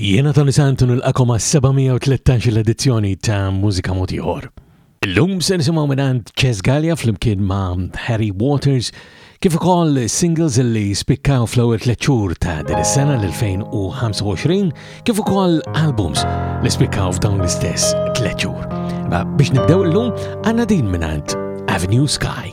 Jiena Tony Santu nilqakom għas-713 l-edizzjoni ta' Mużika Mod Ieħor. Illum se nisimgħu minn Chess Gallia flimkien ma' Harry Waters kif ukoll singles li spikkaw fl-ewwel tliet xhur ta' din is-sena l-2025 kif ukoll albums li spikkaw f'dawn l-istess tliet xhur. Biex nibdew illum għandna din mingħand Avenue Sky.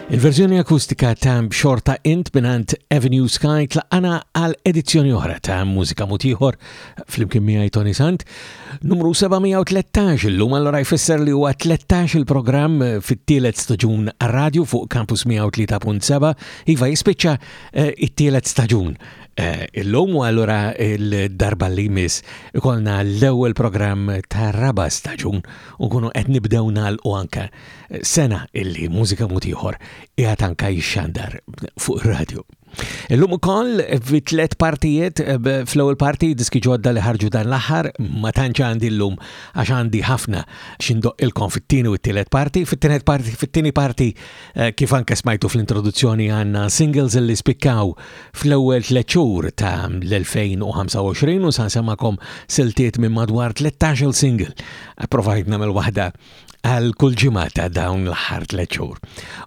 Il-verżjoni akustika ta' B'xorta Int mingħand Avenue Sky tlaqqana għal edizzjoni oħra ta' Mużika Mut Ieħor flimkien miegħi Tony Sant. Numru 713 illum allura jfisser li huwa 13 il-programm fit-tielet staġun għar-radju fuq Campus 103.7 iva jispiċċa eh, it-tielet staġun Eh, illum u allura il-darba li mis ikolna l-ewwel programm ta' raba staġun u kunu qed nibdew nagħlqu anke Sena illi Mużika Mod Ieħor qiegħed anka jixxandar fuq ir-radju. Illum ukoll fi tliet partijiet eh, fl-ewwel parti diski ġodda li ħarġu dan l-aħħar ma tantx għandi llum għax għandi ħafna x'indoq ilkom fit-tieni u t-tielet parti. Fit-tielet parti fit-tieni parti eh, kif anke smajtu fl-introduzzjoni għandna singles li spikkaw fl-ewwel tliet xhur ta' l-2025 u sa semakom siltiet minn madwar 13 single. Provajt nagħmel waħda għal kull ġimata dawn l-ħar tliet xhur.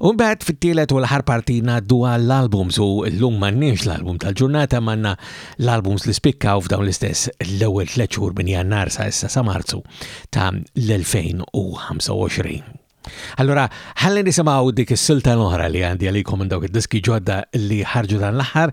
U mbagħad fit-tielet u l-ħar parti ngħaddu għall albums u llum m'għandniex l-album tal-ġurnata manna l-albums li spikkaw f'dawn l-istess l-ewwel tliet xhur minn Jannar sa issa sa Marzu ta' l-2025. Allora, ħalli nisimaw dik is-silta l-oħra li għandi għalikom minn dawk id-diski ġodda li ħarġu dan l-aħħar,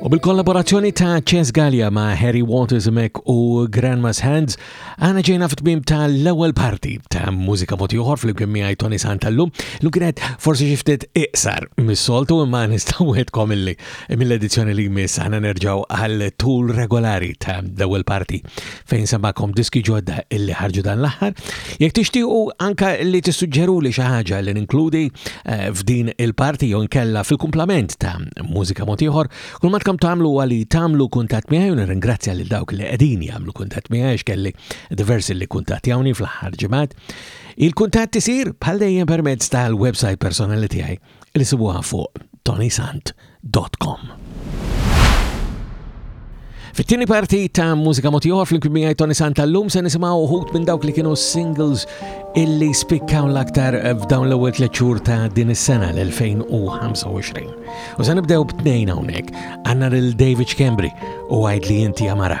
U bil-kollaborazzjoni ta' Chess Gallia ma' Harry Waters Mek u Grandma's Hands, għana ġejna f'tmim ta' l-ewwel parti ta' mużika moti uħor fl-imkien miegħi Tony Santallu, l kienet forsi xiftet iqsar mis-soltu imma nistgħu wetkom illi mill-edizzjoni li jmiss għana nerġgħu għal tul regolari ta' l-ewwel parti fejn semakom diski ġodda illi ħarġu dan l-aħħar. Jekk tixtiequ anka li tissuġġeru li xi ħaġa li ninkludi eh, f'din il-parti jew nkella fil-kumplament ta' mużika mod ieħor, kull ma tkam tagħmlu għali tagħmlu kuntatt miegħi u nirringrazzja lil dawk li qegħdin jagħmlu kuntatt miegħi x'kelli diversi li kuntatt jawni fl-aħħar ġimgħat. Il-kuntatt isir bħal dejjem permezz tal-website personali tiegħi li sibuha fuq tonysant.com. Fit-tieni parti ta' mużika motiħor fl-imkien miegħi Tony Santa llum se nisimgħu uħud minn dawk li kienu singles illi spikkaw l-aktar f'dawn l-ewwel tliet xhur ta' din is-sena l-2025. U se nibdew b'tnejn hawnhekk għandna lil David Schembri u għid li inti amara.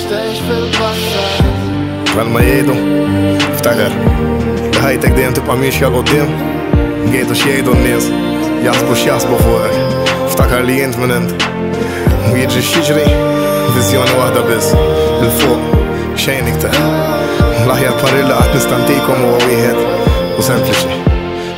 Għal ma jgħidu, ftaħer, ħajtek dejjem tibqa' miexja l qoddim jgħidu x'jgħidu n-nies, jasbu x'jasbu fuqek, ftakar li jint minn int. U jiġri x'jiġri, viżjoni waħda biss, il fuq xejn iktar. L-aħjar parilla għat nistantikom u għawihet u sempliċi.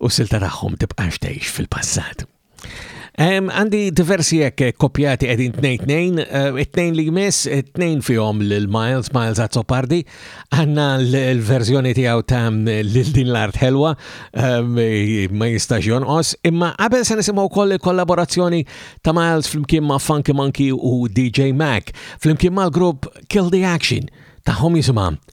u silta tagħhom tibqax tgħix fil-passat. Għandi diversi jekk kopjati edin tnejn tnejn, eh, tnejn li jmiss, eh, tnejn fihom l-Miles, Miles Azzopardi, għanna l-verżjoni tiegħu ta' l-din l-art helwa, eh, ma jistax jonqos, imma qabel se nisimgħu wkoll il-kollaborazzjoni ta' Miles flimkien ma' Funky Monkey u DJ Mac, flimkien mal-grupp Kill the Action, tagħhom jisimha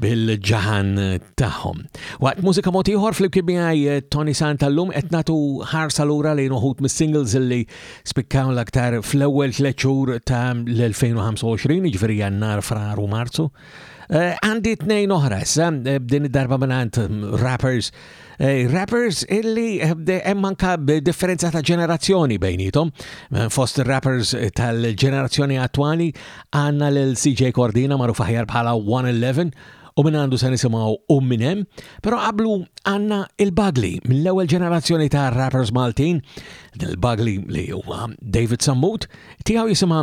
bil-ġaħan tagħhom. Waqt mużika mod ieħor flimkien miegħi eh, Tony Santa llum qed nagħtu ħarsa lura lejn uħud mis-singles li spikkaw l-aktar fl-ewwel tliet xhur ta' l-2025, jiġifieri Jannar, Frar u Marzu. Eh, għandi tnejn oħra, sa eh, b'din id-darba minn rappers Eh, rappers illi eh, hemm anka differenza ta' ġenerazzjoni bejnietom. Eh, fost rappers tal-ġenerazzjoni attwali għandna lil CJ Cordina magħruf aħjar bħala 111 u minn għandu se nisimgħu u minn hemm, però qablu għandna il-Bagli mill-ewwel ġenerazzjoni ta' rappers Maltin, il-Bagli li huwa David Sammut, tiegħu jisimha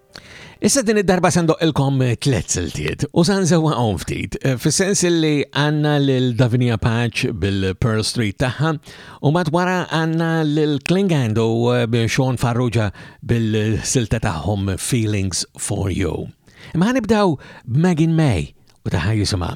Issa din id-darba se ndoqqilkom tliet siltiet u se nżewwaqhom ftit, eh, fis-sens li għandna lil Davinia Paċ bil-Pearl Street tagħha u mat wara għandna lil Klingand u eh, Sean Farrugia bil-silta tagħhom Feelings for You. Imma ħanibdew b'Megan May u taħħa jisimha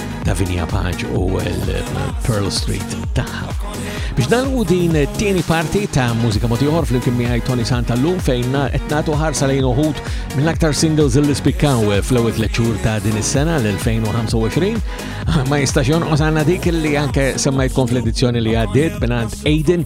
ta' Vinja Paġ u l-Pearl Street tagħha. Biex nalqu din tieni parti ta' mużika motiħor fl-imkien miħaj Tony Santa l-lum fejn qed nagħtu ħarsa lejn uħud mill-aktar singles li spikkaw fl-ewwel tliet xhur ta' din is-sena l-2025. Ma jistax jonqos għandna dik li anke semmajtkom fl-edizzjoni li għaddiet minn Aiden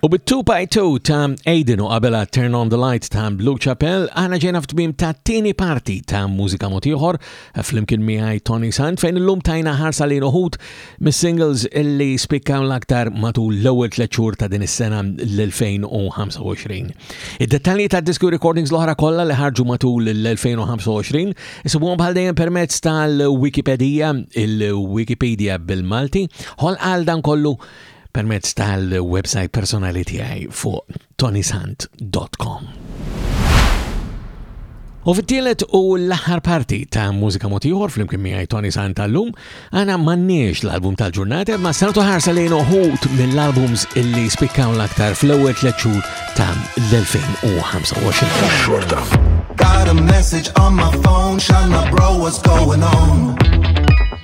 U bit-2 by 2 ta' Aiden u qabela Turn on the Light ta' Blue Chapel, aħna ġejna f'tmim ta' tieni parti ta' mużika motiħor, flimkien miħaj Tony Sant, fejn l-lum tajna ħarsa li uħud mis-singles li spikkaw l-aktar matul l-ewwel tliet xhur ta' din is-sena l-2025. Id-dettalji ta' disku recordings l-oħra kollha li ħarġu matul l-2025 isibuhom bħal dejjem permezz tal-Wikipedija, il-Wikipedia bil-Malti, ħol għal dan kollu permezz tal-websajt personali tiegħi fuq tonysant dot com. U fit-tielet u l-aħħar parti ta' mużika motiħor fl-imkien miegħi Tony Santa llum, għana m'għandniex l-album tal-ġurnata, ma s-sanatu ħarsa lejn uħut mill-albums illi spikkaw l-aktar fl-ewwel tliet xhur ta' l-2025. Got a message on my phone, shine my bro, what's going on?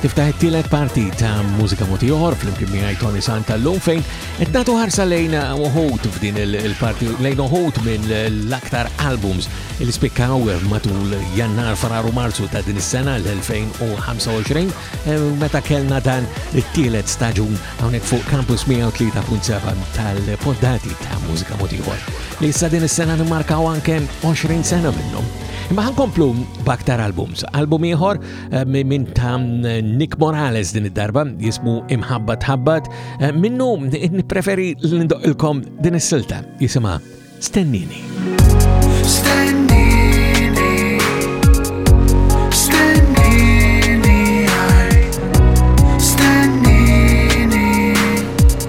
Tiftaħ it-tielet parti ta' mużika moti oħor fl-imkien miegħi Tony Santa llum fejn qed nagħtu ħarsa lejn uħud f'din il-parti lejn uħud minn l-aktar albums il spikkaw matul Jannar, Farar u Marzu ta' din is-sena l-2025 eh, meta kellna dan it-tielet staġun hawnhekk fuq Campus 103.7 tal-poddati ta' mużika moti oħor. Li issa din is-sena nimmarkaw anke 20 sena minnhom. Imma ħankomplu b'aktar albums. Album ieħor eh, minn ta' Nick Morales din id-darba jismu imħabba tħabbat eh, minnu preferi l-indoqilkom din is-silta jisima Stennini.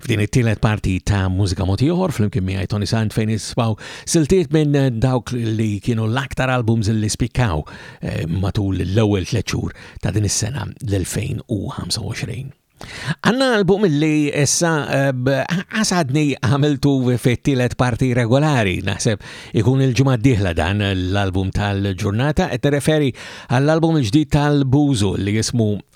f'din it-tielet parti ta' mużika moti oħor flimkien miegħi Tony Sant fejn isbaw siltiet minn dawk li kienu l-aktar albums li spikkaw eh, matul l-ewwel tliet xhur ta' din is-sena l-2025. Għanna album li issa eh, għasadni għamiltu fit-tielet parti regolari, naħseb ikun il-ġimgħa diħla dan l-album tal-ġurnata, qed referi għall-album il-ġdid tal-Buzu li jismu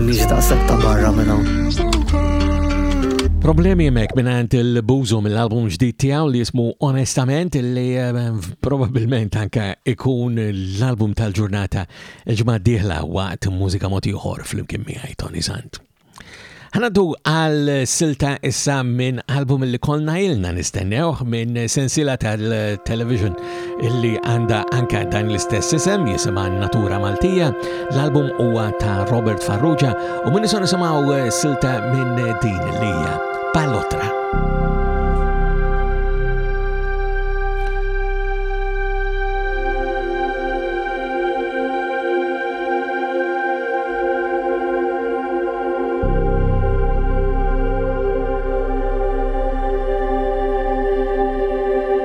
Mhix daqshekk ta' barra minn hawn. Problemi jemek minnant il-bużu mill-album ġdid tiegħu li jismu Onestament li eh, probabilment anka ikun l-album tal-ġurnata ġmad diħla waqt mużika moti uħor fl-imkien miħaj Tony Sant. Ħanaddu għal silta issa minn album li konna ilna nistennew minn sensila tal-television li għandha anke dan l-istess isem, jisimha Natura Maltija. L-album huwa ta' Robert Farrugia u minn isu nisimgħu eh, silta minn din li hija Palotra.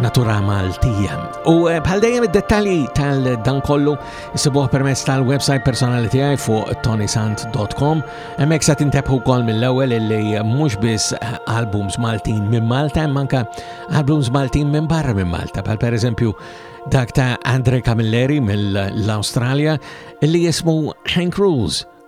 Natura Maltija. U eh, bħal dejjem id-dettalji tal-dan kollu jisibuħ permezz tal-website personali tiegħi fuq tonisant.com. Hemmhekk se tintebħu wkoll mill-ewwel illi mhux biss albums Maltin minn Malta, imma anke albums Maltin minn barra minn Malta, bħal pereżempju dak ta' Andre Camilleri mill-Awstralja illi jismu Hank Rules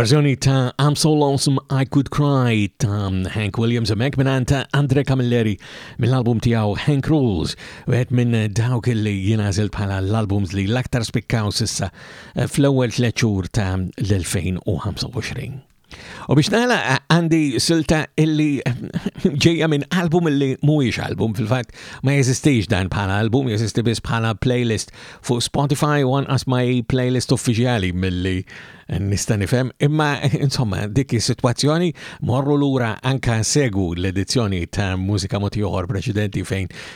verżjoni ta' I'm So Lonesome I Could Cry ta' Hank Williams hemmhekk minn ta' Andre Camilleri mill-album tiegħu Hank Rules wieħed minn dawk li jingħażel bħala l-albums li l-aktar spikkaw sissa fl-ewwel tliet xhur ta' l-2025. U biex nagħla għandi silta illi ġejja minn album illi mhuwiex album, fil-fatt ma jeżistix dan bħala album, jeżisti biss bħala playlist fuq Spotify u anqas ma hi playlist uffiċjali milli nista' nifhem, imma insomma dik is-sitwazzjoni morru lura anka segu l-edizzjoni ta' Mużika Motiħor preċedenti fejn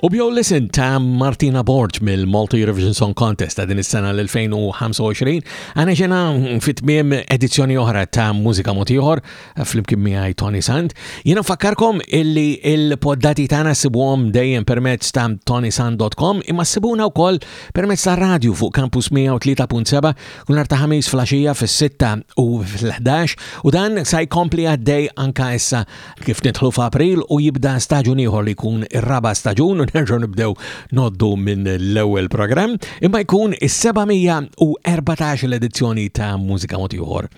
U b'Jow Listen ta' Martina Borg mill-Malta Eurovision Song Contest ta' din is-sena l-2025, għana ġena fit-tmiem edizzjoni oħra ta' Mużika Motiħor fl-imkien miħaj Tony Sand. Jena fakkarkom illi il-poddati tana sibuhom dejjem permezz ta' tonysand.com imma sibuna u koll permezz ta' radio fuq Campus 103.7 kull ta' ħamis flasġija fil-6 u fil-11 u dan sa' jkompli għaddej anka issa Kif nidħlu f'April u jibda staġun ieħor li jkun ir-raba' staġun u nerġgħu nibdew noddu minn l-ewwel programm, imma jkun is-714 l-edizzjoni ta' Mużika Mod Ieħor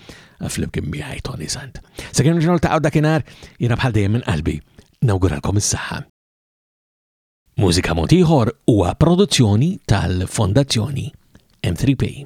flimkien miegħi Tony Sant. Sakemm ġurnal ta' dakinhar jiena bħal dejjem minn qalbi nawguralkom is-saħħa. Mużika Mod Ieħor huwa produzzjoni tal-Fondazzjoni M3P.